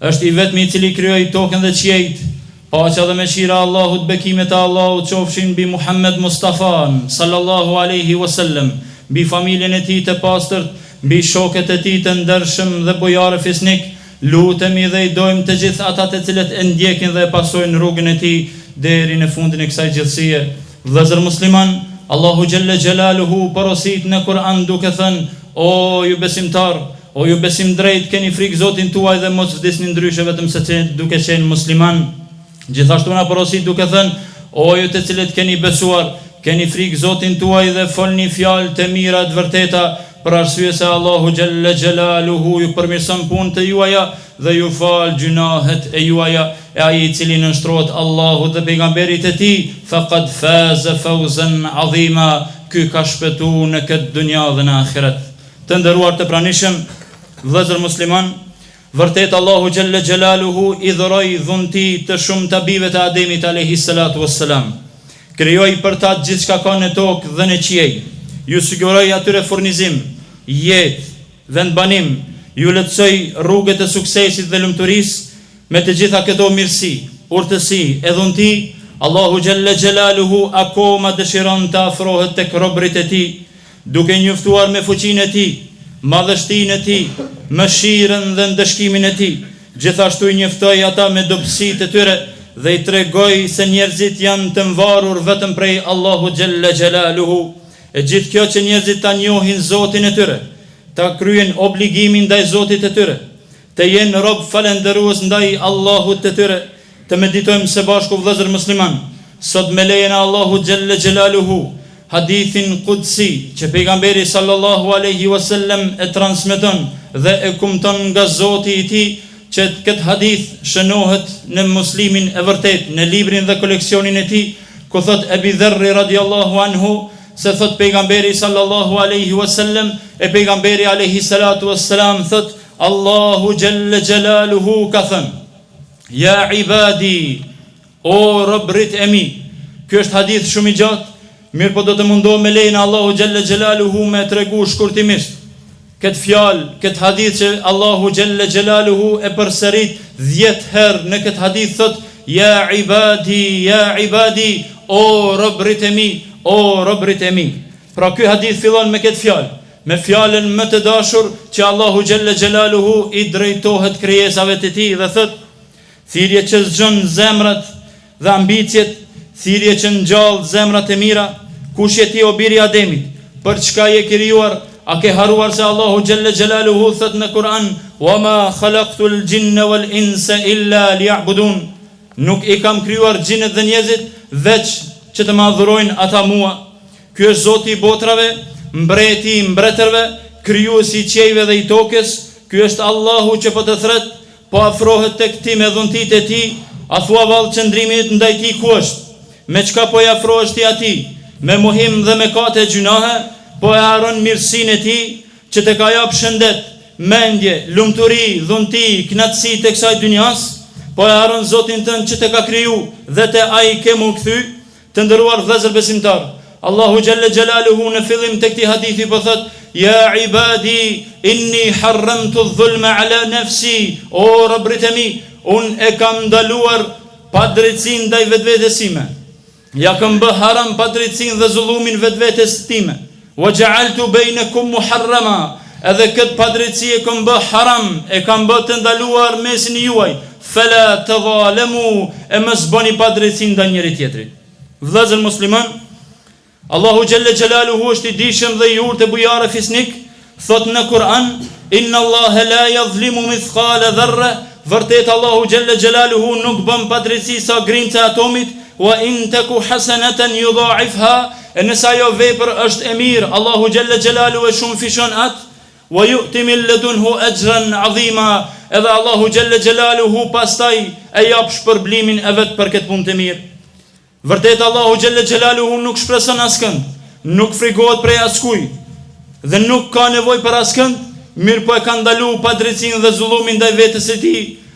Është i vetmi i cili krijoi tokën dhe qiejt, paqja dhe mëshira e Allahut, bekimet e Allahut qofshin mbi Muhammed Mustafanë, sallallahu alejhi ue sellem, mbi familjen e tij të pastërt, mbi shokët e tij të ndershëm dhe bujarë, fisnikë, lutemi dhe i dojmë të gjithë ata të cilët e ndjekin dhe e pasojnë rrugën e tij deri në fundin e kësaj gjithësie. Vëllezër musliman, Allahu xhelle xhelaluhu porosit në Kur'an duke thënë, O ju besimtarë, o ju besimdrejtë keni frikë Zotin tuaj dhe mos vdisni ndryshe vetëm se duke qenë musliman. Gjithashtu na porosit duke thënë, O ju të cilët keni besuar, keni frikë Zotin tuaj dhe folni fjalë të mira e të vërteta Për arsye se Allahu xhelle xhelaluhu ju përmirëson punët e juaja dhe ju fal gjynahet e juaja, e ai i cili nënshtrohet Allahut dhe Pejgamberit të Tij, fekad faze feuzen adhima, ky ka shpëtu në këtë dunja dhe në ahiret. Të nderuar të pranishëm, vëllezër muslimanë, Vërtet Allahu xhelle xhelaluhu i dhuroi dhunti të shumta bijve të Ademit alejhi selatu ue selam. Krijoi për ta gjithçka ka në tokë dhe në qiej. Ju siguroi atyre furnizim, jetë, vendbanim, ju lehtësoi rrugët e suksesit dhe lumturisë, me të gjitha këto mirësi, urtësi e dhunti, Allahu xhelle xhelaluhu akoma dëshiron të afrohet tek robërit e tij, Duke i njoftuar me fuqinë e Tij, madhështinë e Tij, mëshirën dhe ndëshkimin e Tij, gjithashtu i njoftoi ata me dobësitë e tyre dhe i tregoi se njerëzit janë të mvarur vetëm prej Allahut xhelle xhelaluhu. E gjithë kjo që njerëzit ta njohin Zotin e tyre, ta kryejnë obligimin ndaj Zotit të tyre, Të jenë rob falenderues ndaj Allahut të tyre Të meditojmë se bashku vëllezër musliman Sot me lejen e Allahut xhelle xhelaluhu Hadithin Kudsi që Pejgamberi sallallahu alejhi wa sellem e transmeton dhe e kumton nga Zoti i tij që këtë hadith shënohet në Muslimin e vërtetë në librin dhe koleksionin e tij ku thotë Ebi Dherri radiallahu anhu se thotë Pejgamberi sallallahu alejhi wa sellem e Pejgamberi alejhi salatu wa selam thotë Allahu xhelle xhelaluhu ka thënë, Ja ibadi, o robërit e mi. Ky është hadith shumë i gjatë, mirëpo do të mundohem me lejen e Allahu xhelle xhelaluhu me e tregu shkurtimisht këtë fjalë, këtë hadith që Allahu xhelle xhelaluhu e përsërit dhjetë herë në këtë hadith thotë, Ja ibadi, ja ibadi, o robërit e mi, o robërit e mi. Pra ky hadith fillon me këtë fjalë. Me fjalën më të dashur që Allahu xhelle xhelaluhu i drejtohet krijesave të Tij dhe thotë, Thirrje që zgjon zemrat dhe ambiciet, thirrje që ngjall zemrat e mira, Kush je ti o bir i Ademit? Për çka je krijuar? A ke harruar se Allahu xhelle xhelaluhu thotë në Kur'an, Wa ma khalaqtul jinne wal inse illa liya'budun, Nuk i kam krijuar xhinët dhe njerëzit veç që të më adhurojnë ata mua. Ky është Zoti i botrave, Mbreti i mbretërve, Krijuesi i qiejve dhe i tokës, Ky është Allahu që po të thret, po afrohet tek ti me dhuntitë e Tij, a thua vallë qëndrimi yt ndaj Tij ku është? Me çka po i afrohesh ti Atij? Me mohim dhe mëkate e gjynahe, po e harron mirësinë e Tij, që të ka jap shëndet, mendje, lumturi, dhunti, kënaqësi të kësaj dynjasë? Po e harron Zotin tënd që të ka kriju dhe te Ai ke m'u kthy? Të nderuar vëllezër besimtarë, Allahu xhelle xhelaluhu në fillim të këtij hadithi po thotë, Ja ibadi inni harramtu dhulme ala nefsi, O robërit e mi, unë e kam ndaluar padrejtësinë ndaj vetvetes sime. Ia kam bë haram padrejtësinë dhe zullumin vetvetes time. Wa xha'altu bejnekum muharrama, edhe këtë padrejtësi e kam bë haram, e kam bë të ndaluar mesin e juaj, fela tadhalemu, e mos bëni padrejtësi ndaj njëri tjetrit. Vëllezër musliman, Allahu xhelle xhelaluhu është i dijshëm dhe i urtë e bujarë fisnik, thotë në Kur'an, Inna Allahe la yadhlimu mithqale dharre, vërtet Allahu xhelle xhelaluhu nuk bën padrejtësi sa grimca e atomit, wa in taku hasanatan yudha'ifha, E nëse ajo vepër është e mirë, Allahu xhelle xhelaluhu e shumëfishon atë, Wa yu'ti min ledunhu ajran 'azima, edhe Allahu xhelle xhelaluhu pastaj e jap shpërblimin e vet për këtë punë të mirë. Vërtet Allahu xhelle xhelaluhu nuk shpreson askënd, nuk frikohet prej askujt dhe nuk ka nevojë për askënd, mirëpo e ka ndalu padrejtësinë dhe zullumin ndaj vetes së tij,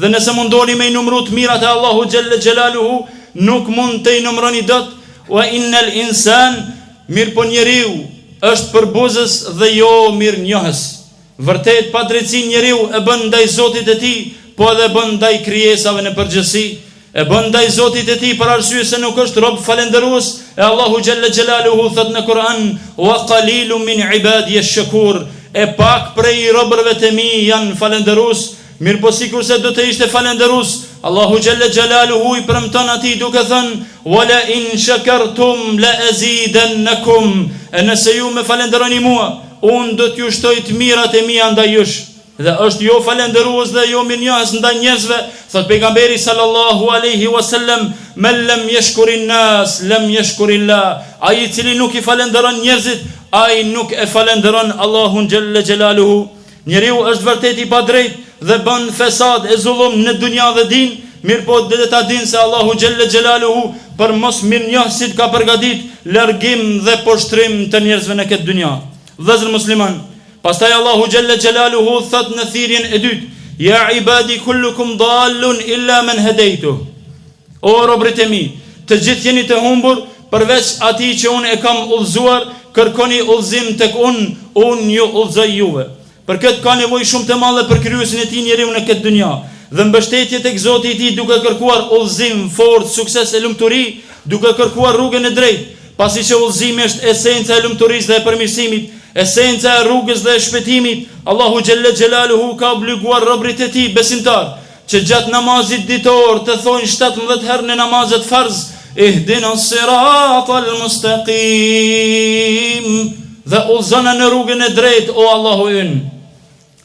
Dhe nëse mundoni me i numru të mirat e Allahut xhelle xhelaluhu, nuk mund të i numroni dot, wa innel insan, mirëpo njeriu është përbuzës dhe jo mirënjohës. Vërtet padrejtësinë njeriu e bën ndaj Zotit të tij, po edhe e bën ndaj krijesave në përgjithësi, E bën ndaj Zotit të tij për arsye se nuk është rob falënderues, e Allahu xhalla xhelaluhu thotë në Kur'an, Wa qalilun min ibadiyash shakur, E pak prej robërve të mi janë falënderues, mirëpo sikurse do të ishte falënderues, Allahu xhalla xhelaluhu i premton atij duke thënë, Wa la in shakartum la azidannakum, E nëse ju më falënderoni mua, unë do t'ju shtoj të mirat e mia ndaj jush. Dhe është jo falënderues dhe jo mirënjohës ndaj njerëzve, thotë Pejgamberi sallallahu alejhi ua sellem, Men lem jeshkurin nas, lem jeshkurin lah, Ai i cili nuk i falënderon njerëzit, ai nuk e falënderon Allahun xhelle xhelaluhu. Njeriu është vërtet i padrejtë dhe bën fesad e zullum në dunja dhe din, mirëpo le ta dinë se Allahu xhelle xhelaluhu për mosmirënjohësit ka përgatitë largim dhe poshtrim të njerëzve në këtë dunja. Vëllezër muslimanë! Pastaj Allahu xhelle xhelaluhu thotë në thirrjen e dytë, Ja ibadi kullukum dallun illa men hedejtuh. O robërit e mi, të gjithë jeni të humbur, përveç atij që unë e kam udhëzuar, kërkoni udhëzim tek unë, unë ju udhëzoj juve. Për këtë ka nevojë shumë të madhe për krijuesin e tij njeriu në këtë dunja, dhe mbështetje tek Zoti i tij duke kërkuar udhëzim, forcë, sukses e lumturi, duke kërkuar rrugën e drejtë, Pasi që udhëzimi është esenca e lumturisë dhe e përmirësimit, esenca e rrugës dhe e shpëtimit, Allahu xhelle xhelaluhu ka obliguar robërit e Tij besimtarë që gjatë namazit ditor të thojnë shtatëmbëdhjetë herë në namazet farz, Ihdina s-sirata l-mustaqim, dhe udhëzona në rrugën e drejtë, o Allahu ynë.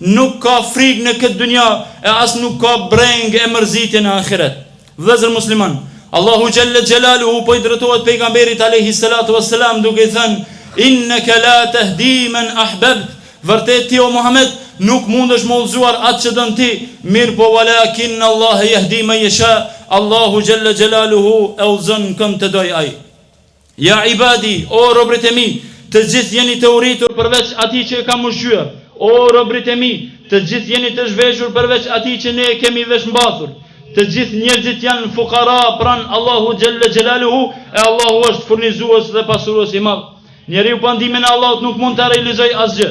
Nuk ka frikë në këtë dunja e as nuk ka brengë e mërzitje në ahiret. Vëllezër musliman, Allahu xhelle xhelaluhu po i drejtohet pejgamberit alejhi selatu ue selam duke i thanë, Inneke la tehdi men ahbebt, Vërtet ti o Muhamed nuk mundesh me udhëzu atë që don ti, mirëpo walakinne Allahe jehdi men jesha, Allahu xhelle xhelaluhu e udhëzon kënd të dojë ai. Ja ibadi, o robrit e mi, të gjithë jeni të uritur përveç atij që e kam ushqyer, o robrit e mi, të gjithë jeni të zhveshur përveç atij që ne e kemi veshmbathur, të gjithë njerëzit janë fukara pranë Allahu xhelle xhelaluhu, e Allahu është furnizues dhe pasurues i madh. Njeriu pa ndihmën e Allahut nuk mund të realizojë asgjë.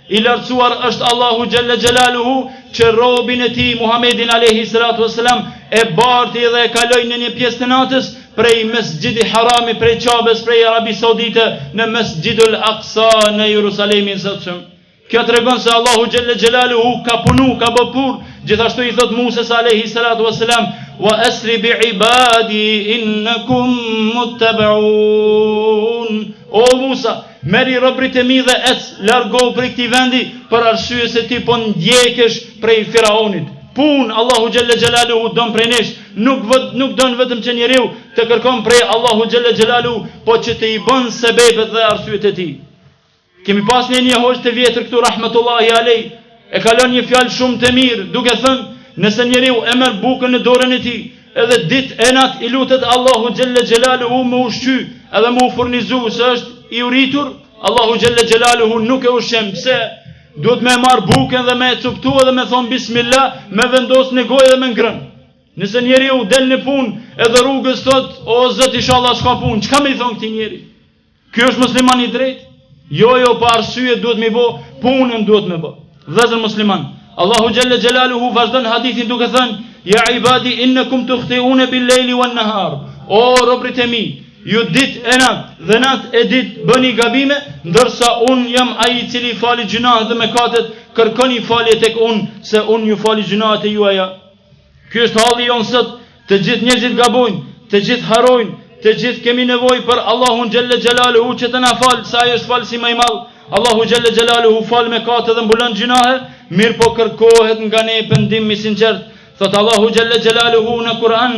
I lartësuar është Allahu xhelle xhelaluhu që robin e tij Muhamedin alejhi selatu vesselam e barti edhe e kaloi në një pjesë të natës prej Mesxhidi Harami prej Qabes prej Arabisë Saudite në Mesxhidul Aqsa në Jerusalemin e sotshëm. Kjo tregon se Allahu xhelle xhelaluhu ka punu, ka bë punë, gjithashtu i thot Muses alejhi selatu vesselam wa asri bi ibadi innakum muttabaun. O Musa, Merri robërit e mi dhe ec, largohu prej këtij vendi, për arsye se ti po ndjekesh prej Firaunit. Punë, Allahu xhelle xhelaluhu don prej nesh, nuk nuk don vetëm që njeriu të kërkon prej Allahu xhelle xhelaluhu, po që të i bën sebebet dhe arsyet e tij. Kemi pas ne një hoxhë të vjetër këtu rahmetullahi alejh, E ka lon një fjalë shumë të mirë, duke thënë, Nëse njeriu e merr bukën në dorën e tij, edhe ditë e natë i lutet Allahut xhelle xhelaluhu m'u ushqy edhe m'u furnizu, se është i uritur, Allahu xhelle xhelaluhu nuk e ushqen. Pse? Duhet me e marrë bukën dhe me e copëtu edhe me thonë bismillah, me vendosë në gojë edhe me ngron. Nëse njeriu del në punë edhe rrugës thotë, o Zot ishallah s'ka punë, çka me i thonë këtij njeri? Ky është musliman i drejtë? Jo, jo, po arsyet duhet m'i bo, punën duhet me bo. Vëllezër musliman, Allahu xhelle xhelaluhu vazhdon hadithin duke thënë, ja ibadi innekum tuhtiune bil lejli wen nehar, o robrit e mi, ju dit e nat dhe nat e dit bëni gabime, ndërsa unë jam ai i cili fali gjynahet dhe mekatet, kërkoni falje tek unë, se unë ju fali gjynahet e juaja. Ky është halli jonë sot, të gjithë njerëzit gabojnë, të gjithë harrojnë, të gjithë kemi nevojë për Allahun xhelle xhelaluhu që të na falë, se Ai është Falësi ma i Madh. Allahu xhelle xhelaluhu fal mekate dhe mbulon gjynahe, mirëpo kërkohet nga ne pendim i sinqertë. Thotë Allahu xhelle xhelaluhu në Kur'an,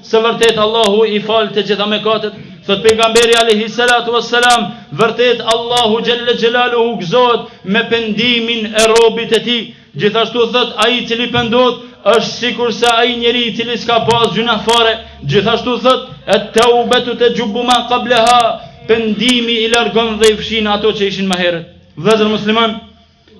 Se vërtet Allahu i fal të gjitha mekatet, thot pejgamberi alejhi selatu ves selam, vërtet Allahu xhelle xhelaluhu gëzohet me pendimin e robit e tij, gjithashtu thot ai i cili pendohet është sikurse ai njeri i cili s'ka pas gjynah fare, gjithashtu thot et teubetu texhubbu ma kablaha, pendimi i largon dhe i fshin ato që ishin ma herët. Vëllezër musliman,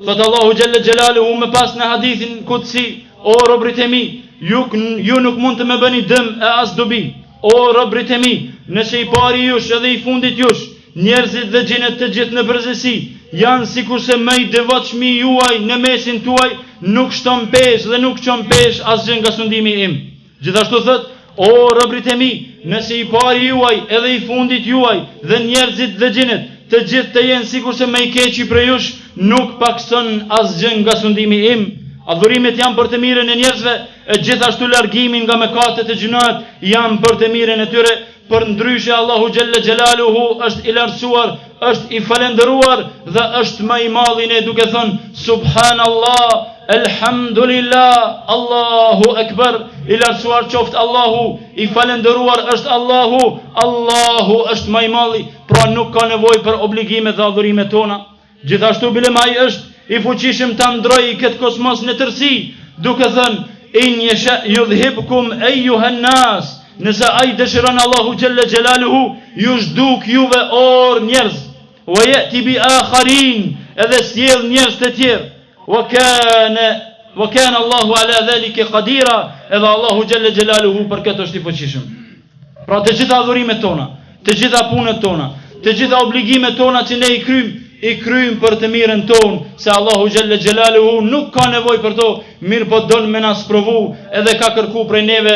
Thotë Allahu xhelle xhelaluhu më pas në hadithin kudsi, o robrit e mi, ju, ju nuk mund të më bëni dëm e as dubi, o robrit e mi, nëse i pari jush edhe i fundit jush, njerëzit dhe xhinët të gjithë në përgjithësi, janë sikurse më i devotshmi juaj në mesin tuaj, nuk shton pesh dhe nuk çon pesh asgjë nga sundimi im. Gjithashtu thotë, o robrit e mi, nëse i pari juaj edhe i fundit juaj dhe njerëzit dhe xhinët, të gjithë të jenë sikurse më i keqi prej jush, nuk pakëson asgjë nga sundimi im. Adhurimet janë për të mirën e njerëzve, e gjithashtu largimi nga mëkatet e gjynahet janë për të mirën e tyre, Përndryshe Allahu xhelle xhelaluhu është i lartësuar, është i falendëruar dhe është ma i madhi ne duke thënë, Subhanallah, Elhamdulillah, Allahu Ekber, i lartësuar qoftë Allahu, i falendëruar është Allahu, Allahu është ma i madhi, pra nuk ka nevojë për obligimet dhe adhurimet tona. Gjithashtu bilem ai është i fuqishëm ta ndrojë këtë kosmos në tërësi, duke thënë, In yasha yudhhibkum eyyuha an-nas, Nëse ai dëshiron Allahu xhelle xhelaluhu ju zhduk juve or njerëz, Wa yati bi akharin, Edhe sjell njerëz të tjerë. Wa kana wa kana Allahu ala dhalike qadira, edhe Allahu xhelle xhelaluhu për këtë është i fuqishëm. Pra të gjitha adhurimet tona, të gjitha punët tona, të gjitha obligimet tona që ne i kryjmë, i kryjmë për të mirën tonë, se Allahu xhelle xhelaluhu nuk ka nevojë për to, mirëpo don me na sprovu, edhe ka kërku prej neve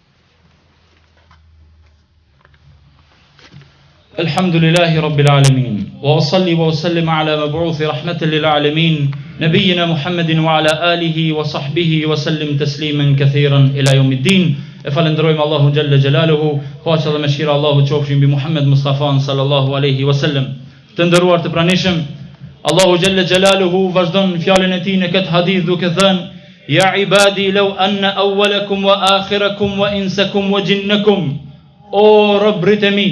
الحمد لله رب العالمين واصلي واسلم على مبعوث رحمه للعالمين نبينا محمد وعلى اله وصحبه وسلم تسليما كثيرا الى يوم الدين افلندرويم الله جل جلاله خواش الله مشير الله تشوفشين بمحمد مصطفى صلى الله عليه وسلم Të nderuar të pranishëm, Allahu xhelle xhelaluhu vazhdon fjalën e tij në këtë hadith duke thënë: "Ja ibadi law anna awwalakum wa akhirakum wa insakum wa xhinnakum" O robërit e mi,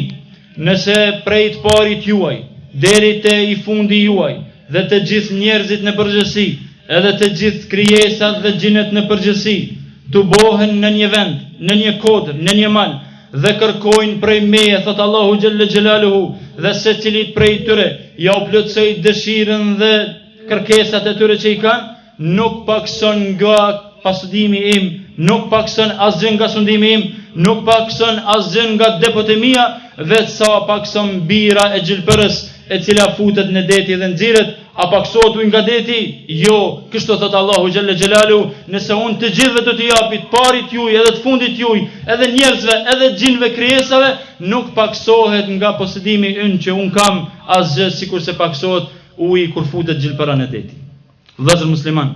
nëse prej të parit juaj deri te i fundi juaj dhe të gjithë njerëzit në përgjithësi, edhe të gjithë krijesat dhe xhinët në përgjithësi, tubohen në një vend, në një kodër, në një mal, dhe kërkojnë prej meje, thotë Allahu xhelle xhelaluhu, dhe secilit prej tyre ja u plotësoj dëshirën dhe kërkesat e tyre që i kanë, nuk pakëson nga posedimi im, nuk pakëson asgjë nga sundimi im, nuk pakëson asgjë nga depot e mia, veç sa pakëson bira e gjilpërës, e cila futet në deti dhe nxirret, A pakësohet uji nga deti? Jo, kështu thotë Allahu xhelle xhelaluhu, Nëse Unë të gjithëve do t'i japi të parit juaj edhe të fundit juaj, edhe njerëzve edhe xhinëve krijesave, nuk pakësohet nga posedimi im që unë kam asgjë sikurse pakësohet uji kur futet gjilpëra në deti. Vëllezër muslimanë!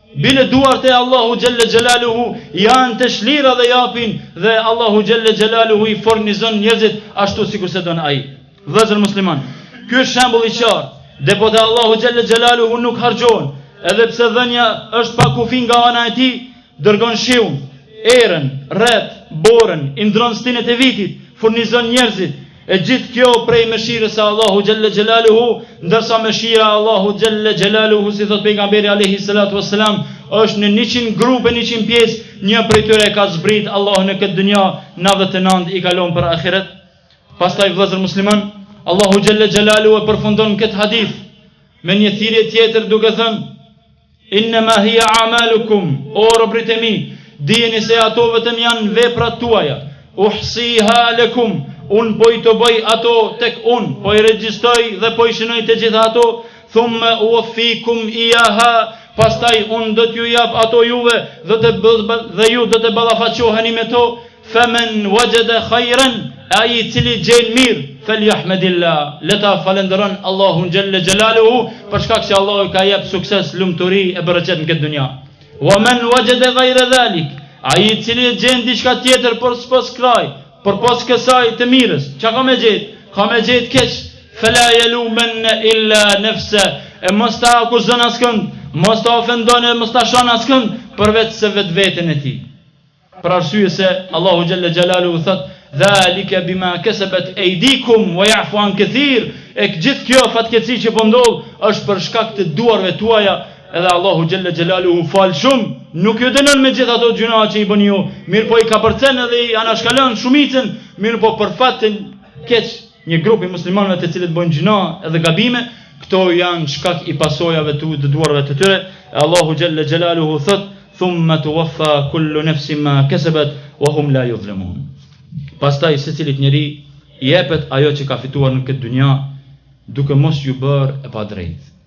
Bile duart e Allahu xhelle xhelaluhu janë të çlira dhe japin dhe Allahu xhelle xhelaluhu i fornizon njerëzit ashtu sikurse don ai. Vëllezër musliman, ky është shembull i qartë. Depot e Allahu xhelle xhelaluhu nuk harxhohen, edhe pse dhënia është pa kufi nga ana e tij, dërgon shiun, erën, retë, borën, i ndron stinet e vitit, furnizon njerëzit, E gjithë kjo prej mëshirës së Allahu xhelle xhelaluhu, ndërsa mëshira e Allahut xhelle xhelaluhu, si thotë pejgamberi alejhi selatu ue selam, është në njëqind grupe, njëqind pjesë, një prej tyre e ka zbritë Allahu në këtë dynja, nëntëdhjetë e nëntë i ka lon për ahiret. Pastaj vëllezër musliman, Allahu xhelle xhelaluhu e përfundon këtë hadith me një thirrje tjetër duke thënë Innema hija amalukum, o robrit e mi, dijeni se ato vetëm janë veprat tuaja. Uhsiha lekum, unë po i tuboj ato tek unë, po i regjistroj dhe po i shënoj të gjitha ato, thumme uwaffikum iyaha, pastaj unë do t'ju jap ato juve dhe, dhe ju do të ballafaqoheni me to, Femen wexhede khajren, e ai i cili gjen mirë, felyahmedillah, le ta falënderon Allahun xhelle xhelaluhu, për shkak se Allahu i ka jep sukses, lumturi e bereqet në këtë dunja. Wa men wexhede gajre dhalik, ai i cili e gjen diçka tjetër përpos kësaj, përpos kësaj të mirës, çka ka me gjet? Ka me gjet keq, fela yelumenne illa nefse, e mos ta akuzon askënd, mos ta ofendon e mos ta shan askënd, përveçse vetveten e tij. Për arsye se Allahu xhalla xhalaluhu thotë, Dhalika bima kasabat aydikum wa ya'fu an kathir, e gjithë kjo fatkeqësi që po ndodh është për shkak të duarve tuaja, edhe Allahu xhalla xhalaluhu fal shumë, nuk ju dënon me gjithë ato gjynahe që i bëni ju, mirëpo i kapërcen edhe i anashkalon shumicën, mirëpo për fatin e keq, një grup i muslimanëve të cilët bojnë gjynah edhe gabime, këto janë shkak i pasojave të të duarve të tyre. E Allahu xhalla xhelaluhu thot: "Thumma tuwaffa kullu nafsin ma kasabat wa hum la yuzlamun." Pastaj secilit njeri i jepet ajo që ka fituar në këtë dynja, duke mos iu bërë e padrejtë.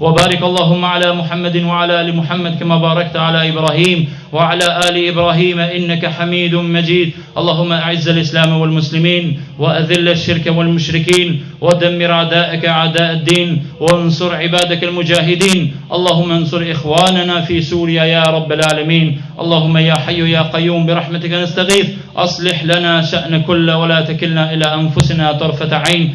Wa barik Allahumma 'ala Muhammadin wa 'ala ali Muhammad kama barakta 'ala Ibrahim" وعلى آل إبراهيم إنك حميد مجيد اللهم أعز الإسلام والمسلمين وأذل الشرك والمشركين ودمر أعداءك أعداء الدين وانصر عبادك المجاهدين اللهم انصر إخواننا في سوريا يا رب العالمين اللهم يا حي يا قيوم برحمتك نستغيث أصلح لنا شأن كل ولا تكلنا إلى أنفسنا طرفة عين